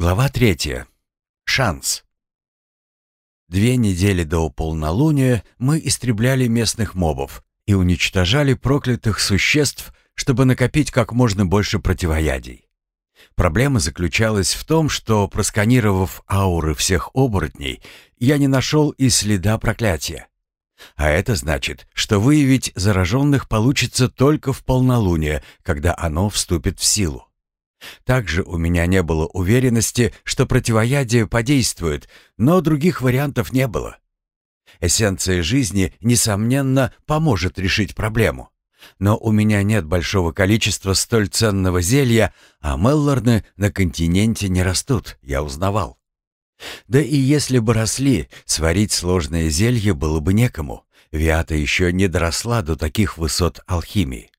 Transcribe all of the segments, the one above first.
Глава третья. Шанс. Две недели до полнолуния мы истребляли местных мобов и уничтожали проклятых существ, чтобы накопить как можно больше противоядий. Проблема заключалась в том, что, просканировав ауры всех оборотней, я не нашел и следа проклятия. А это значит, что выявить зараженных получится только в полнолуние, когда оно вступит в силу. Также у меня не было уверенности, что противоядие подействует, но других вариантов не было. Эссенция жизни, несомненно, поможет решить проблему. Но у меня нет большого количества столь ценного зелья, а Меллорны на континенте не растут, я узнавал. Да и если бы росли, сварить сложное зелье было бы некому. Виата еще не доросла до таких высот алхимии.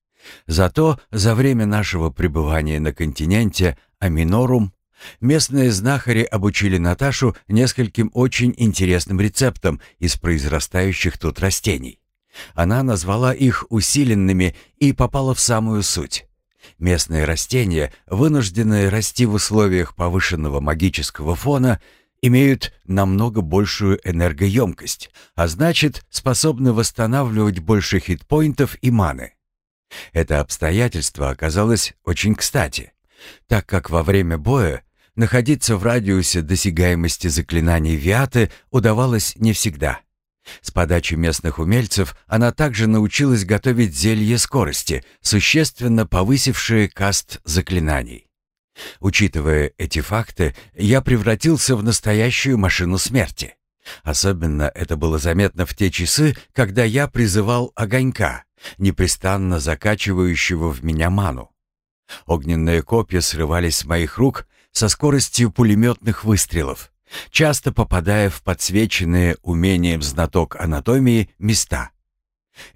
Зато за время нашего пребывания на континенте Аминорум местные знахари обучили Наташу нескольким очень интересным рецептам из произрастающих тут растений. Она назвала их усиленными и попала в самую суть. Местные растения, вынужденные расти в условиях повышенного магического фона, имеют намного большую энергоемкость, а значит, способны восстанавливать больше хитпоинтов и маны. Это обстоятельство оказалось очень кстати, так как во время боя находиться в радиусе досягаемости заклинаний Виаты удавалось не всегда. С подачи местных умельцев она также научилась готовить зелье скорости, существенно повысившие каст заклинаний. Учитывая эти факты, я превратился в настоящую машину смерти. Особенно это было заметно в те часы, когда я призывал огонька, непрестанно закачивающего в меня ману. Огненные копья срывались с моих рук со скоростью пулеметных выстрелов, часто попадая в подсвеченные умением знаток анатомии места.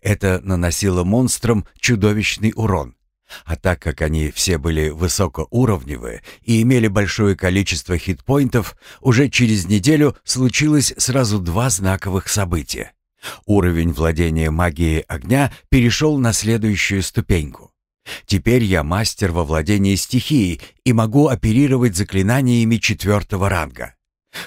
Это наносило монстрам чудовищный урон. А так как они все были высокоуровневые и имели большое количество хитпоинтов, уже через неделю случилось сразу два знаковых события. Уровень владения магией огня перешел на следующую ступеньку. Теперь я мастер во владении стихией и могу оперировать заклинаниями четвертого ранга.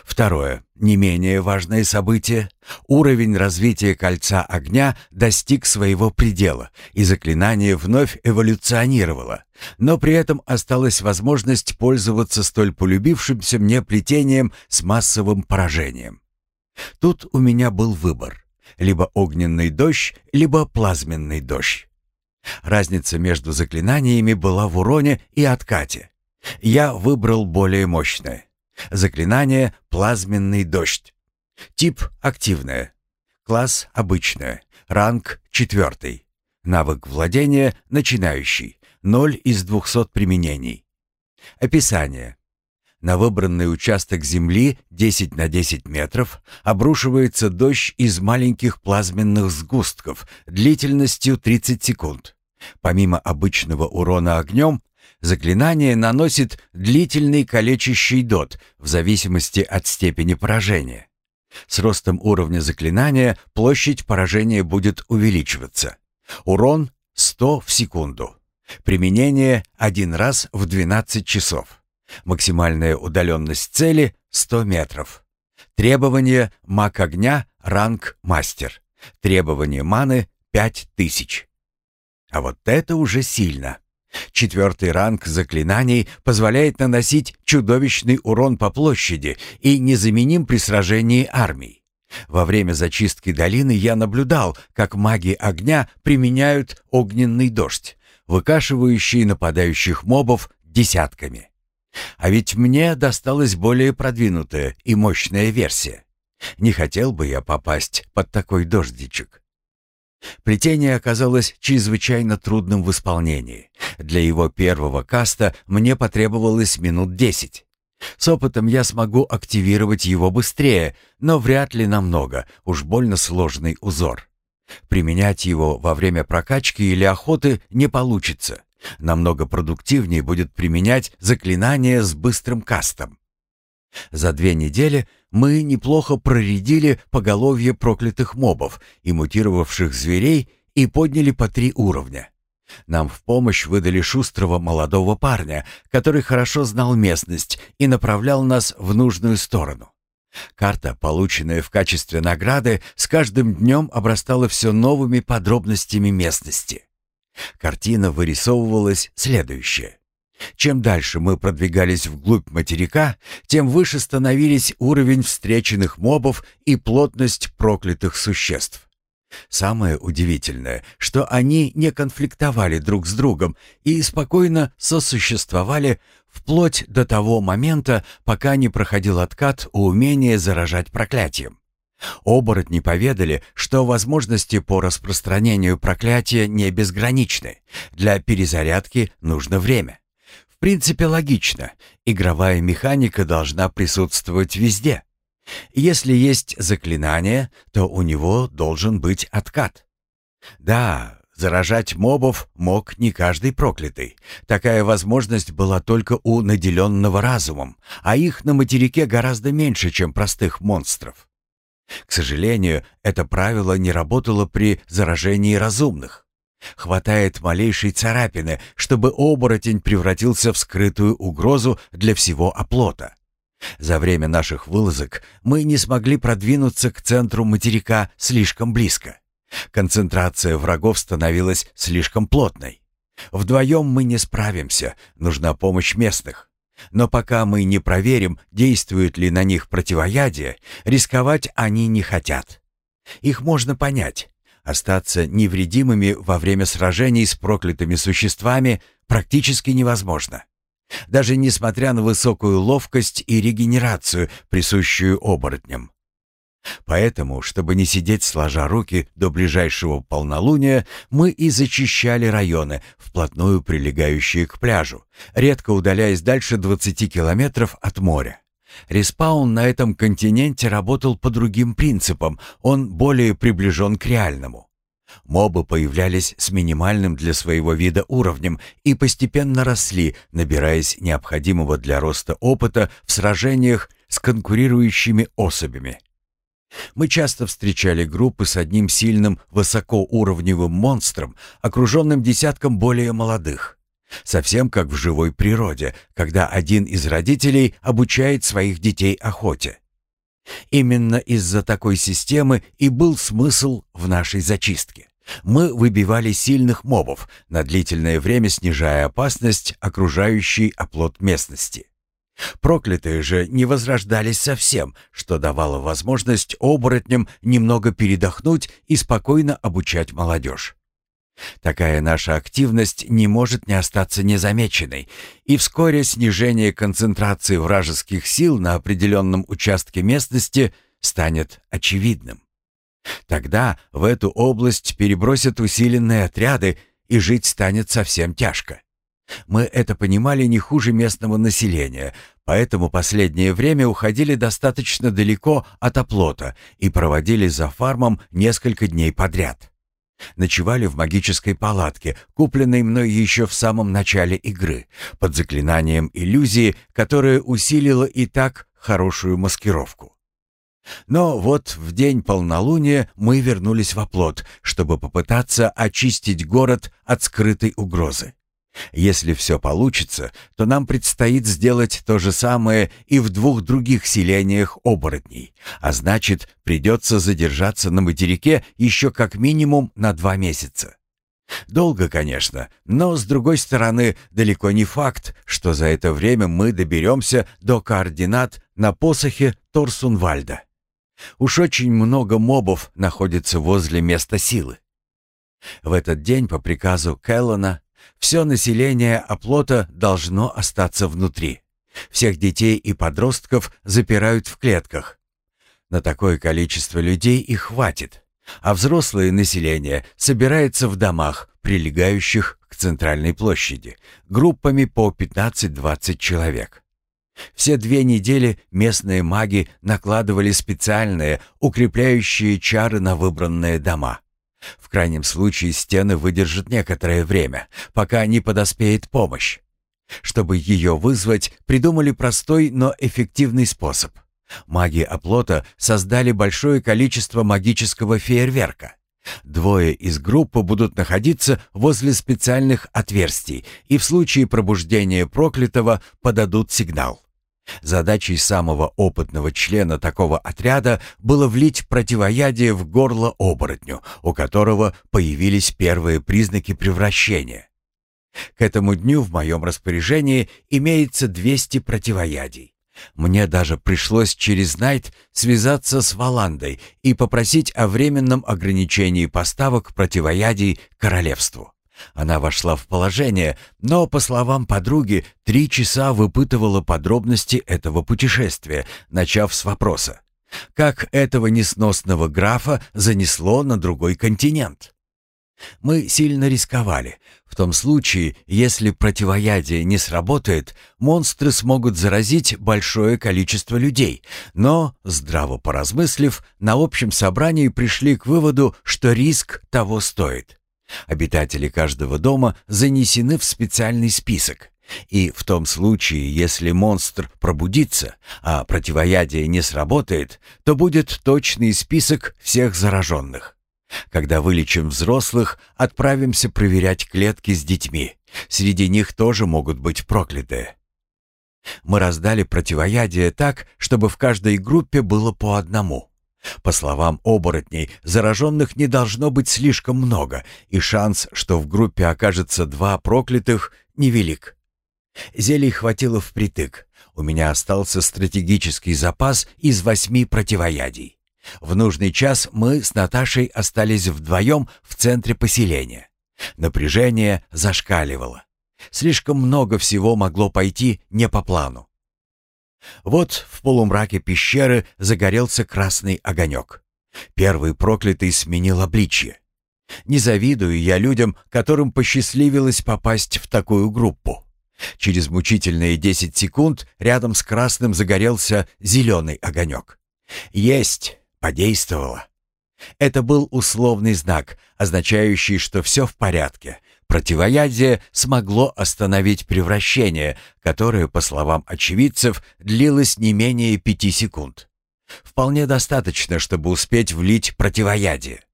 Второе, не менее важное событие. Уровень развития кольца огня достиг своего предела, и заклинание вновь эволюционировало. Но при этом осталась возможность пользоваться столь полюбившимся мне плетением с массовым поражением. Тут у меня был выбор либо огненный дождь, либо плазменный дождь. Разница между заклинаниями была в уроне и откате. Я выбрал более мощное. Заклинание «Плазменный дождь». Тип «Активное». Класс «Обычное». Ранг «Четвертый». Навык владения «Начинающий». 0 из 200 применений. Описание. На выбранный участок земли 10 на 10 метров обрушивается дождь из маленьких плазменных сгустков длительностью 30 секунд. Помимо обычного урона огнем, заклинание наносит длительный калечащий дот в зависимости от степени поражения. С ростом уровня заклинания площадь поражения будет увеличиваться. Урон 100 в секунду. Применение один раз в 12 часов. Максимальная удаленность цели — 100 метров. Требование маг огня, ранг мастер. Требование маны — 5000. А вот это уже сильно. Четвертый ранг заклинаний позволяет наносить чудовищный урон по площади и незаменим при сражении армий. Во время зачистки долины я наблюдал, как маги огня применяют огненный дождь, выкашивающий нападающих мобов десятками. А ведь мне досталась более продвинутая и мощная версия. Не хотел бы я попасть под такой дождичек. Плетение оказалось чрезвычайно трудным в исполнении. Для его первого каста мне потребовалось минут десять. С опытом я смогу активировать его быстрее, но вряд ли намного, уж больно сложный узор. Применять его во время прокачки или охоты не получится. Намного продуктивнее будет применять заклинания с быстрым кастом. За две недели мы неплохо проредили поголовье проклятых мобов и мутировавших зверей и подняли по три уровня. Нам в помощь выдали шустрого молодого парня, который хорошо знал местность и направлял нас в нужную сторону. Карта, полученная в качестве награды, с каждым днем обрастала все новыми подробностями местности. Картина вырисовывалась следующая. Чем дальше мы продвигались вглубь материка, тем выше становились уровень встреченных мобов и плотность проклятых существ. Самое удивительное, что они не конфликтовали друг с другом и спокойно сосуществовали вплоть до того момента, пока не проходил откат у умения заражать проклятием. Оборотни поведали, что возможности по распространению проклятия не безграничны. Для перезарядки нужно время. В принципе, логично. Игровая механика должна присутствовать везде. Если есть заклинание, то у него должен быть откат. Да, заражать мобов мог не каждый проклятый. Такая возможность была только у наделенного разумом, а их на материке гораздо меньше, чем простых монстров. К сожалению, это правило не работало при заражении разумных. Хватает малейшей царапины, чтобы оборотень превратился в скрытую угрозу для всего оплота. За время наших вылазок мы не смогли продвинуться к центру материка слишком близко. Концентрация врагов становилась слишком плотной. Вдвоем мы не справимся, нужна помощь местных. Но пока мы не проверим, действует ли на них противоядие, рисковать они не хотят. Их можно понять. Остаться невредимыми во время сражений с проклятыми существами практически невозможно даже несмотря на высокую ловкость и регенерацию, присущую оборотням. Поэтому, чтобы не сидеть сложа руки до ближайшего полнолуния, мы и зачищали районы, вплотную прилегающие к пляжу, редко удаляясь дальше 20 километров от моря. Респаун на этом континенте работал по другим принципам, он более приближен к реальному. Мобы появлялись с минимальным для своего вида уровнем и постепенно росли, набираясь необходимого для роста опыта в сражениях с конкурирующими особями. Мы часто встречали группы с одним сильным высокоуровневым монстром, окруженным десятком более молодых. Совсем как в живой природе, когда один из родителей обучает своих детей охоте. Именно из-за такой системы и был смысл в нашей зачистке. Мы выбивали сильных мобов, на длительное время снижая опасность окружающей оплот местности. Проклятые же не возрождались совсем, что давало возможность оборотням немного передохнуть и спокойно обучать молодежь. Такая наша активность не может не остаться незамеченной, и вскоре снижение концентрации вражеских сил на определенном участке местности станет очевидным. Тогда в эту область перебросят усиленные отряды, и жить станет совсем тяжко. Мы это понимали не хуже местного населения, поэтому последнее время уходили достаточно далеко от оплота и проводили за фармом несколько дней подряд. Ночевали в магической палатке, купленной мной еще в самом начале игры, под заклинанием иллюзии, которое усилило и так хорошую маскировку. Но вот в день полнолуния мы вернулись в оплот, чтобы попытаться очистить город от скрытой угрозы. Если все получится, то нам предстоит сделать то же самое и в двух других селениях оборотней, а значит, придется задержаться на материке еще как минимум на два месяца. Долго, конечно, но, с другой стороны, далеко не факт, что за это время мы доберемся до координат на посохе Торсунвальда. Уж очень много мобов находится возле места силы. В этот день по приказу Келлана все население оплота должно остаться внутри. Всех детей и подростков запирают в клетках. На такое количество людей и хватит, а взрослое население собирается в домах, прилегающих к центральной площади, группами по 15-20 человек. Все две недели местные маги накладывали специальные, укрепляющие чары на выбранные дома. В крайнем случае стены выдержат некоторое время, пока не подоспеет помощь. Чтобы ее вызвать, придумали простой, но эффективный способ. Маги оплота создали большое количество магического фейерверка. Двое из группы будут находиться возле специальных отверстий и в случае пробуждения проклятого подадут сигнал. Задачей самого опытного члена такого отряда было влить противоядие в горло оборотню, у которого появились первые признаки превращения. К этому дню в моем распоряжении имеется 200 противоядий. Мне даже пришлось через Найт связаться с Валандой и попросить о временном ограничении поставок противоядий королевству. Она вошла в положение, но, по словам подруги, три часа выпытывала подробности этого путешествия, начав с вопроса. Как этого несносного графа занесло на другой континент? Мы сильно рисковали. В том случае, если противоядие не сработает, монстры смогут заразить большое количество людей. Но, здраво поразмыслив, на общем собрании пришли к выводу, что риск того стоит. Обитатели каждого дома занесены в специальный список. И в том случае, если монстр пробудится, а противоядие не сработает, то будет точный список всех зараженных. Когда вылечим взрослых, отправимся проверять клетки с детьми. Среди них тоже могут быть проклятые. Мы раздали противоядие так, чтобы в каждой группе было по одному. По словам оборотней, зараженных не должно быть слишком много, и шанс, что в группе окажется два проклятых, невелик. Зелий хватило впритык. У меня остался стратегический запас из восьми противоядий. В нужный час мы с Наташей остались вдвоем в центре поселения. Напряжение зашкаливало. Слишком много всего могло пойти не по плану. Вот в полумраке пещеры загорелся красный огонек. Первый проклятый сменил обличье. Не завидую я людям, которым посчастливилось попасть в такую группу. Через мучительные десять секунд рядом с красным загорелся зеленый огонек. Есть! Подействовало. Это был условный знак, означающий, что все в порядке. Противоядие смогло остановить превращение, которое, по словам очевидцев, длилось не менее пяти секунд. Вполне достаточно, чтобы успеть влить противоядие.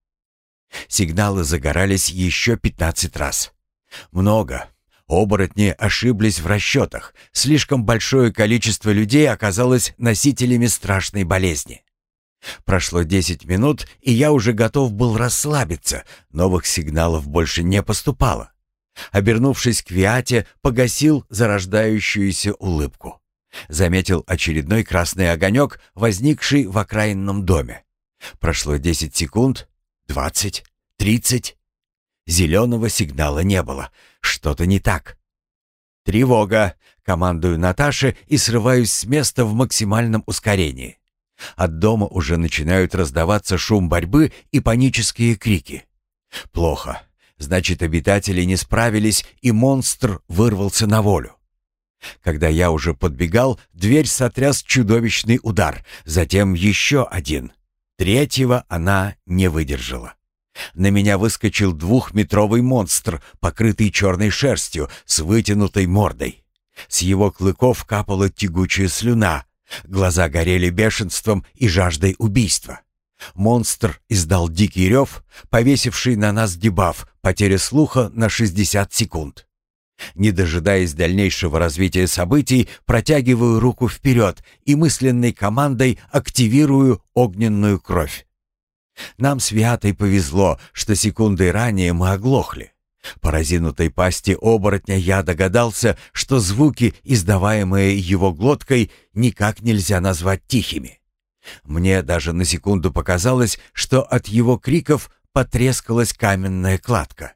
Сигналы загорались еще 15 раз. Много. Оборотни ошиблись в расчетах. Слишком большое количество людей оказалось носителями страшной болезни. Прошло десять минут, и я уже готов был расслабиться. Новых сигналов больше не поступало. Обернувшись к Виате, погасил зарождающуюся улыбку. Заметил очередной красный огонек, возникший в окраинном доме. Прошло десять секунд, двадцать, тридцать. Зеленого сигнала не было. Что-то не так. «Тревога!» — командую Наташе и срываюсь с места в максимальном ускорении. От дома уже начинают раздаваться шум борьбы и панические крики. Плохо. Значит, обитатели не справились, и монстр вырвался на волю. Когда я уже подбегал, дверь сотряс чудовищный удар, затем еще один. Третьего она не выдержала. На меня выскочил двухметровый монстр, покрытый черной шерстью, с вытянутой мордой. С его клыков капала тягучая слюна, Глаза горели бешенством и жаждой убийства. Монстр издал дикий рев, повесивший на нас дебаф, потеря слуха на 60 секунд. Не дожидаясь дальнейшего развития событий, протягиваю руку вперед и мысленной командой активирую огненную кровь. Нам с Виатой повезло, что секундой ранее мы оглохли. По разинутой пасти оборотня я догадался, что звуки, издаваемые его глоткой, никак нельзя назвать тихими. Мне даже на секунду показалось, что от его криков потрескалась каменная кладка.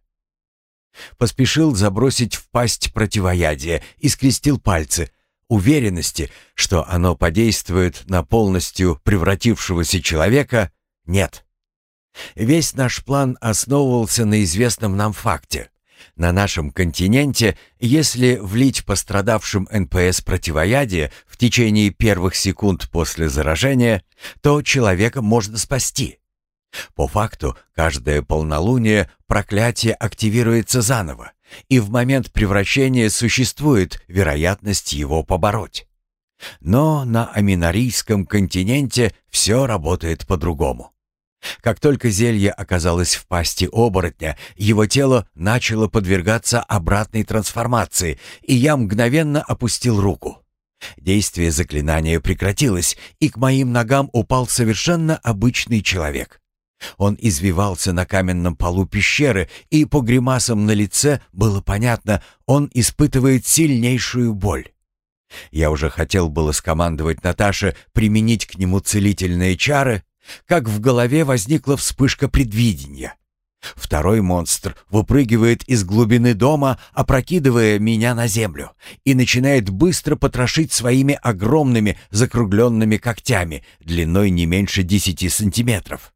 Поспешил забросить в пасть противоядие и скрестил пальцы. Уверенности, что оно подействует на полностью превратившегося человека, нет. Весь наш план основывался на известном нам факте. На нашем континенте, если влить пострадавшим НПС противоядие в течение первых секунд после заражения, то человека можно спасти. По факту, каждое полнолуние проклятие активируется заново, и в момент превращения существует вероятность его побороть. Но на Аминарийском континенте все работает по-другому. Как только зелье оказалось в пасти оборотня, его тело начало подвергаться обратной трансформации, и я мгновенно опустил руку. Действие заклинания прекратилось, и к моим ногам упал совершенно обычный человек. Он извивался на каменном полу пещеры, и по гримасам на лице было понятно, он испытывает сильнейшую боль. Я уже хотел было скомандовать Наташе применить к нему целительные чары, как в голове возникла вспышка предвидения. Второй монстр выпрыгивает из глубины дома, опрокидывая меня на землю, и начинает быстро потрошить своими огромными закругленными когтями, длиной не меньше десяти сантиметров.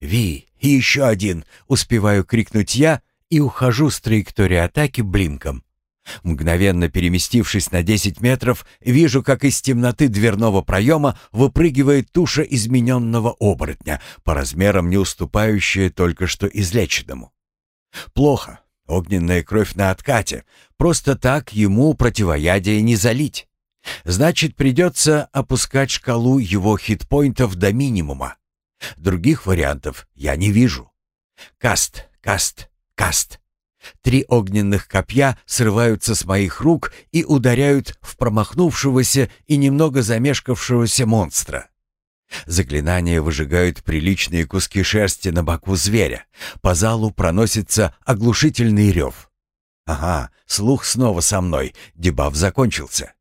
«Ви, еще один!» — успеваю крикнуть я и ухожу с траектории атаки блинком. Мгновенно переместившись на 10 метров, вижу, как из темноты дверного проема выпрыгивает туша измененного оборотня, по размерам не уступающая только что излеченному. Плохо. Огненная кровь на откате. Просто так ему противоядие не залить. Значит, придется опускать шкалу его хитпоинтов до минимума. Других вариантов я не вижу. Каст, каст, каст. Три огненных копья срываются с моих рук и ударяют в промахнувшегося и немного замешкавшегося монстра. Заклинания выжигают приличные куски шерсти на боку зверя. По залу проносится оглушительный рев. Ага, слух снова со мной, дебаф закончился.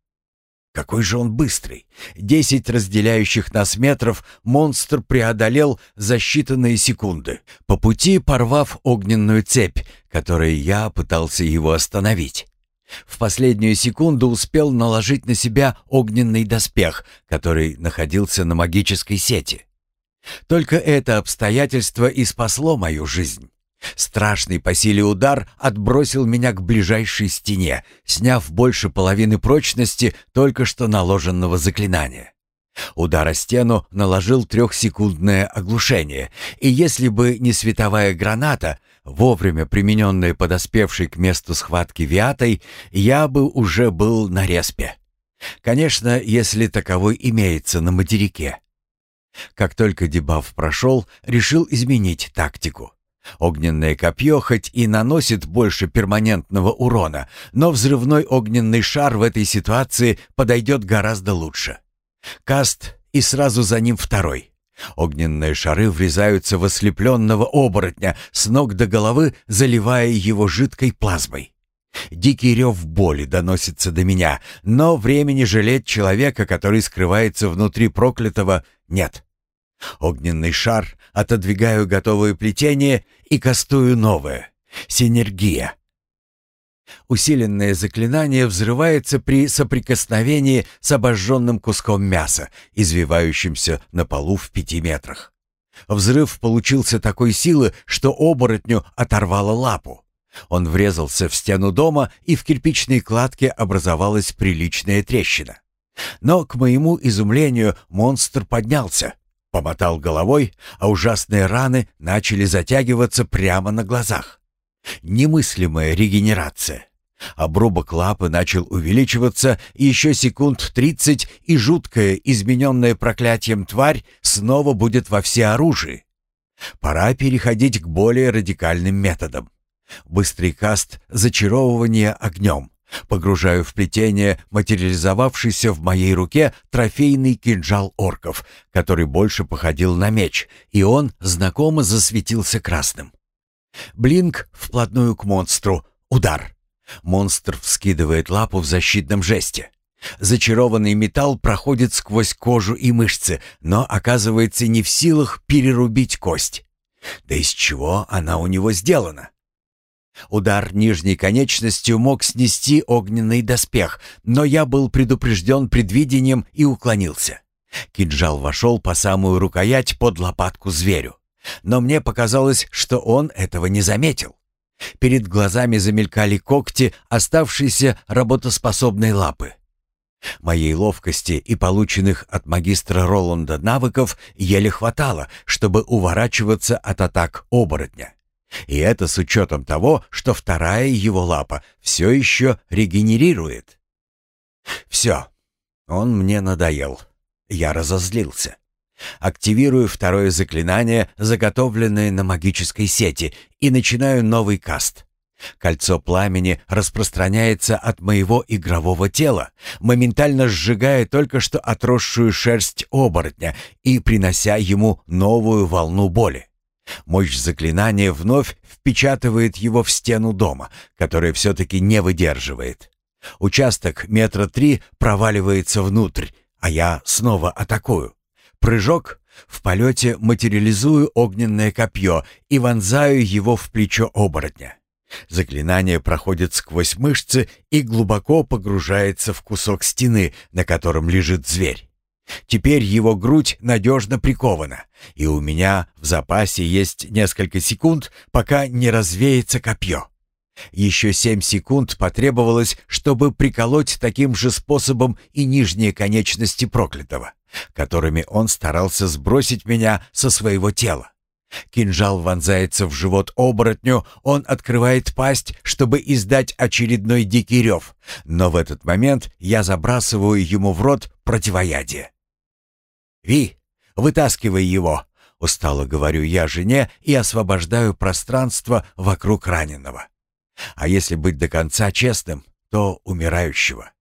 Какой же он быстрый! Десять разделяющих нас метров монстр преодолел за считанные секунды, по пути порвав огненную цепь, которой я пытался его остановить. В последнюю секунду успел наложить на себя огненный доспех, который находился на магической сети. Только это обстоятельство и спасло мою жизнь. Страшный по силе удар отбросил меня к ближайшей стене, сняв больше половины прочности только что наложенного заклинания. Удар о стену наложил трехсекундное оглушение, и если бы не световая граната, вовремя примененная подоспевшей к месту схватки Виатой, я бы уже был на респе. Конечно, если таковой имеется на материке. Как только дебаф прошел, решил изменить тактику. Огненное копье хоть и наносит больше перманентного урона, но взрывной огненный шар в этой ситуации подойдет гораздо лучше. Каст и сразу за ним второй. Огненные шары врезаются в ослепленного оборотня с ног до головы, заливая его жидкой плазмой. Дикий рев боли доносится до меня, но времени жалеть человека, который скрывается внутри проклятого, нет. Огненный шар, отодвигаю готовое плетение и кастую новое. Синергия. Усиленное заклинание взрывается при соприкосновении с обожженным куском мяса, извивающимся на полу в пяти метрах. Взрыв получился такой силы, что оборотню оторвало лапу. Он врезался в стену дома, и в кирпичной кладке образовалась приличная трещина. Но, к моему изумлению, монстр поднялся, Помотал головой, а ужасные раны начали затягиваться прямо на глазах. Немыслимая регенерация. Обрубок лапы начал увеличиваться, еще секунд тридцать, и жуткая, измененная проклятием тварь снова будет во всеоружии. Пора переходить к более радикальным методам. Быстрый каст зачаровывания огнем. Погружаю в плетение материализовавшийся в моей руке трофейный кинжал орков, который больше походил на меч, и он знакомо засветился красным. Блинк вплотную к монстру. Удар. Монстр вскидывает лапу в защитном жесте. Зачарованный металл проходит сквозь кожу и мышцы, но оказывается не в силах перерубить кость. Да из чего она у него сделана? Удар нижней конечностью мог снести огненный доспех, но я был предупрежден предвидением и уклонился. Кинжал вошел по самую рукоять под лопатку зверю. Но мне показалось, что он этого не заметил. Перед глазами замелькали когти оставшиеся работоспособной лапы. Моей ловкости и полученных от магистра Роланда навыков еле хватало, чтобы уворачиваться от атак оборотня. И это с учетом того, что вторая его лапа все еще регенерирует. Все, он мне надоел. Я разозлился. Активирую второе заклинание, заготовленное на магической сети, и начинаю новый каст. Кольцо пламени распространяется от моего игрового тела, моментально сжигая только что отросшую шерсть оборотня и принося ему новую волну боли. Мощь заклинания вновь впечатывает его в стену дома, которая все-таки не выдерживает. Участок метра три проваливается внутрь, а я снова атакую. Прыжок. В полете материализую огненное копье и вонзаю его в плечо оборотня. Заклинание проходит сквозь мышцы и глубоко погружается в кусок стены, на котором лежит зверь. Теперь его грудь надежно прикована, и у меня в запасе есть несколько секунд, пока не развеется копье. Еще семь секунд потребовалось, чтобы приколоть таким же способом и нижние конечности проклятого, которыми он старался сбросить меня со своего тела. Кинжал вонзается в живот оборотню, он открывает пасть, чтобы издать очередной дикий рев, но в этот момент я забрасываю ему в рот противоядие. «Ви, вытаскивай его!» — устало говорю я жене и освобождаю пространство вокруг раненого. А если быть до конца честным, то умирающего.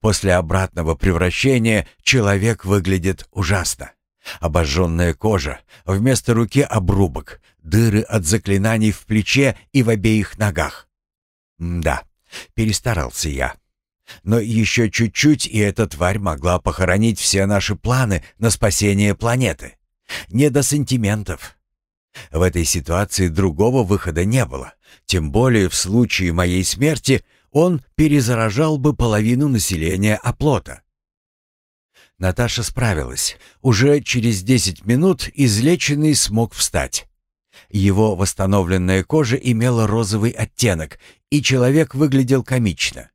После обратного превращения человек выглядит ужасно. Обожженная кожа, вместо руки обрубок, дыры от заклинаний в плече и в обеих ногах. М да, перестарался я. Но еще чуть-чуть, и эта тварь могла похоронить все наши планы на спасение планеты. Не до сантиментов. В этой ситуации другого выхода не было. Тем более в случае моей смерти он перезаражал бы половину населения оплота. Наташа справилась. Уже через 10 минут излеченный смог встать. Его восстановленная кожа имела розовый оттенок, и человек выглядел комично.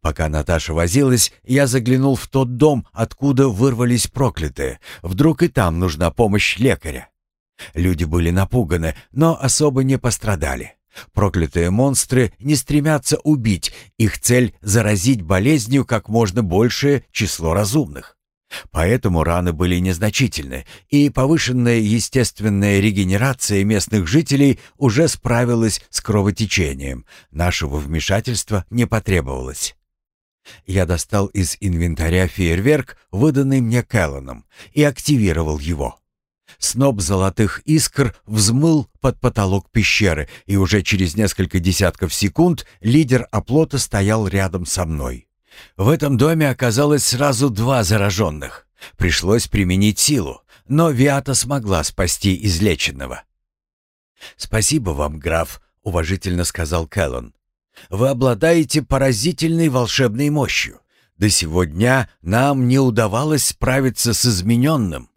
Пока Наташа возилась, я заглянул в тот дом, откуда вырвались проклятые. Вдруг и там нужна помощь лекаря. Люди были напуганы, но особо не пострадали. Проклятые монстры не стремятся убить, их цель — заразить болезнью как можно большее число разумных. Поэтому раны были незначительны, и повышенная естественная регенерация местных жителей уже справилась с кровотечением. Нашего вмешательства не потребовалось. Я достал из инвентаря фейерверк, выданный мне Кэлланом, и активировал его. Сноб золотых искр взмыл под потолок пещеры, и уже через несколько десятков секунд лидер оплота стоял рядом со мной. В этом доме оказалось сразу два зараженных. Пришлось применить силу, но Виата смогла спасти излеченного. «Спасибо вам, граф», — уважительно сказал Кэллон. «Вы обладаете поразительной волшебной мощью. До сегодня нам не удавалось справиться с измененным.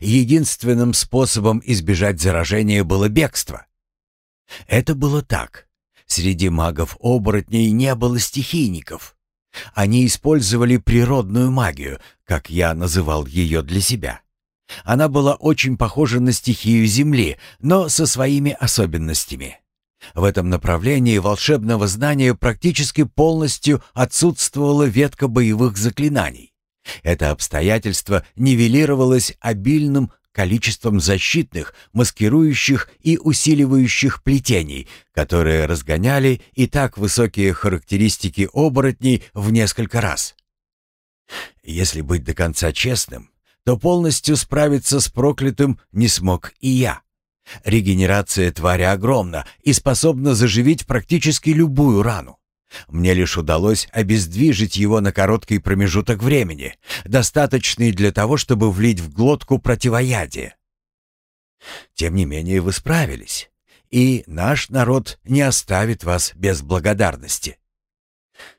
Единственным способом избежать заражения было бегство». Это было так. Среди магов-оборотней не было стихийников. Они использовали природную магию, как я называл ее для себя. Она была очень похожа на стихию Земли, но со своими особенностями. В этом направлении волшебного знания практически полностью отсутствовала ветка боевых заклинаний. Это обстоятельство нивелировалось обильным количеством защитных, маскирующих и усиливающих плетений, которые разгоняли и так высокие характеристики оборотней в несколько раз. Если быть до конца честным, то полностью справиться с проклятым не смог и я. Регенерация твари огромна и способна заживить практически любую рану. Мне лишь удалось обездвижить его на короткий промежуток времени, достаточный для того, чтобы влить в глотку противоядие. Тем не менее вы справились, и наш народ не оставит вас без благодарности.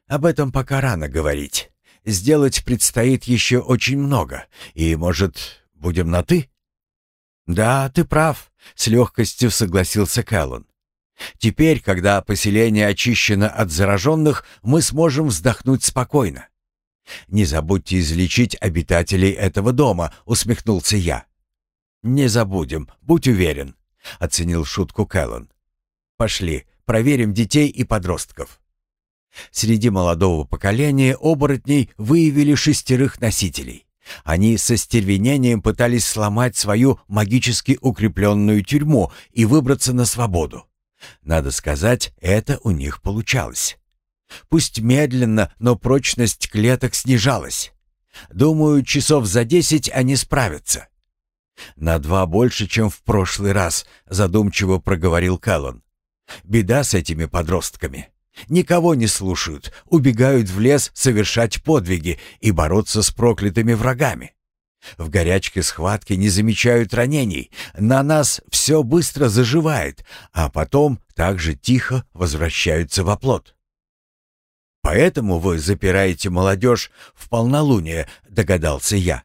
Об этом пока рано говорить. Сделать предстоит еще очень много, и, может, будем на «ты»?» «Да, ты прав», — с легкостью согласился Кэллон. Теперь, когда поселение очищено от зараженных, мы сможем вздохнуть спокойно. «Не забудьте излечить обитателей этого дома», — усмехнулся я. «Не забудем, будь уверен», — оценил шутку Кэллон. «Пошли, проверим детей и подростков». Среди молодого поколения оборотней выявили шестерых носителей. Они со стервенением пытались сломать свою магически укрепленную тюрьму и выбраться на свободу. Надо сказать, это у них получалось. Пусть медленно, но прочность клеток снижалась. Думаю, часов за десять они справятся. На два больше, чем в прошлый раз, задумчиво проговорил Кэллон. Беда с этими подростками. Никого не слушают, убегают в лес совершать подвиги и бороться с проклятыми врагами. В горячке схватки не замечают ранений, на нас все быстро заживает, а потом также тихо возвращаются в оплот. «Поэтому вы запираете молодежь в полнолуние», — догадался я.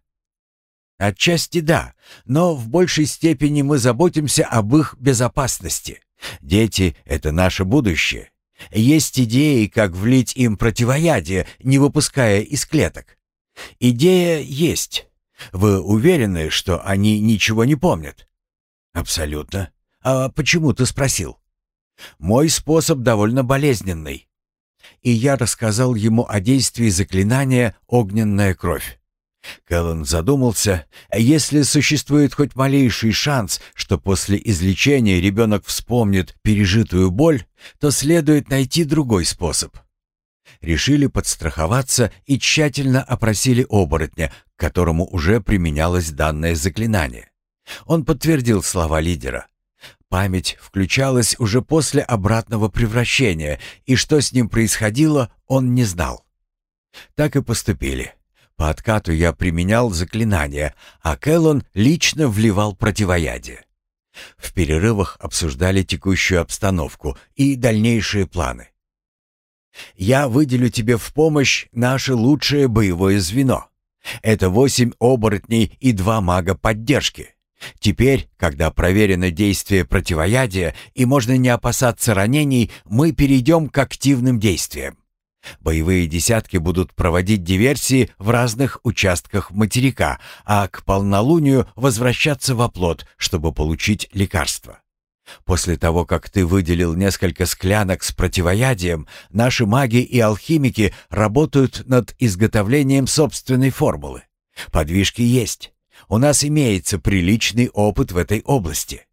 «Отчасти да, но в большей степени мы заботимся об их безопасности. Дети — это наше будущее. Есть идеи, как влить им противоядие, не выпуская из клеток. Идея есть. Вы уверены, что они ничего не помнят? Абсолютно. А почему ты спросил? Мой способ довольно болезненный. И я рассказал ему о действии заклинания «Огненная кровь». Кэллен задумался, если существует хоть малейший шанс, что после излечения ребенок вспомнит пережитую боль, то следует найти другой способ. Решили подстраховаться и тщательно опросили оборотня, которому уже применялось данное заклинание. Он подтвердил слова лидера. Память включалась уже после обратного превращения, и что с ним происходило, он не знал. Так и поступили. По откату я применял заклинания, а Кэллон лично вливал противоядие. В перерывах обсуждали текущую обстановку и дальнейшие планы. «Я выделю тебе в помощь наше лучшее боевое звено. Это восемь оборотней и два мага поддержки. Теперь, когда проверено действие противоядия и можно не опасаться ранений, мы перейдем к активным действиям. Боевые десятки будут проводить диверсии в разных участках материка, а к полнолунию возвращаться в оплот, чтобы получить лекарство. После того, как ты выделил несколько склянок с противоядием, наши маги и алхимики работают над изготовлением собственной формулы. Подвижки есть. У нас имеется приличный опыт в этой области.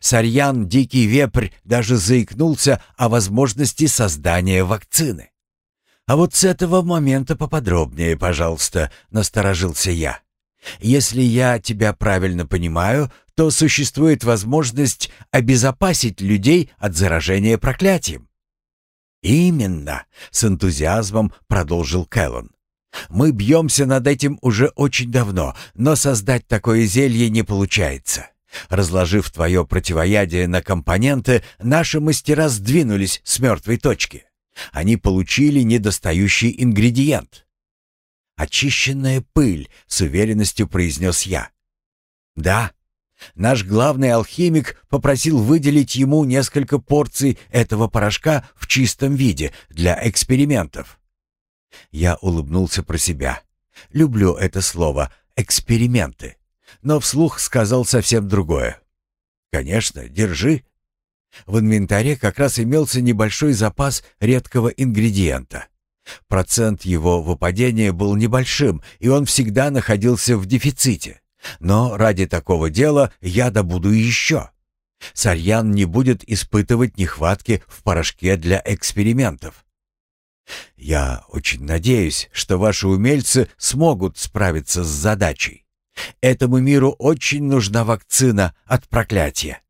Сарьян, дикий вепрь, даже заикнулся о возможности создания вакцины. «А вот с этого момента поподробнее, пожалуйста», — насторожился я. «Если я тебя правильно понимаю, то существует возможность обезопасить людей от заражения проклятием». «Именно», — с энтузиазмом продолжил Кэллон. «Мы бьемся над этим уже очень давно, но создать такое зелье не получается. Разложив твое противоядие на компоненты, наши мастера сдвинулись с мертвой точки. Они получили недостающий ингредиент. «Очищенная пыль», — с уверенностью произнес я. «Да, наш главный алхимик попросил выделить ему несколько порций этого порошка в чистом виде для экспериментов». Я улыбнулся про себя. Люблю это слово «эксперименты», но вслух сказал совсем другое. «Конечно, держи». В инвентаре как раз имелся небольшой запас редкого ингредиента. Процент его выпадения был небольшим, и он всегда находился в дефиците. Но ради такого дела я добуду еще. Сарьян не будет испытывать нехватки в порошке для экспериментов. Я очень надеюсь, что ваши умельцы смогут справиться с задачей. Этому миру очень нужна вакцина от проклятия.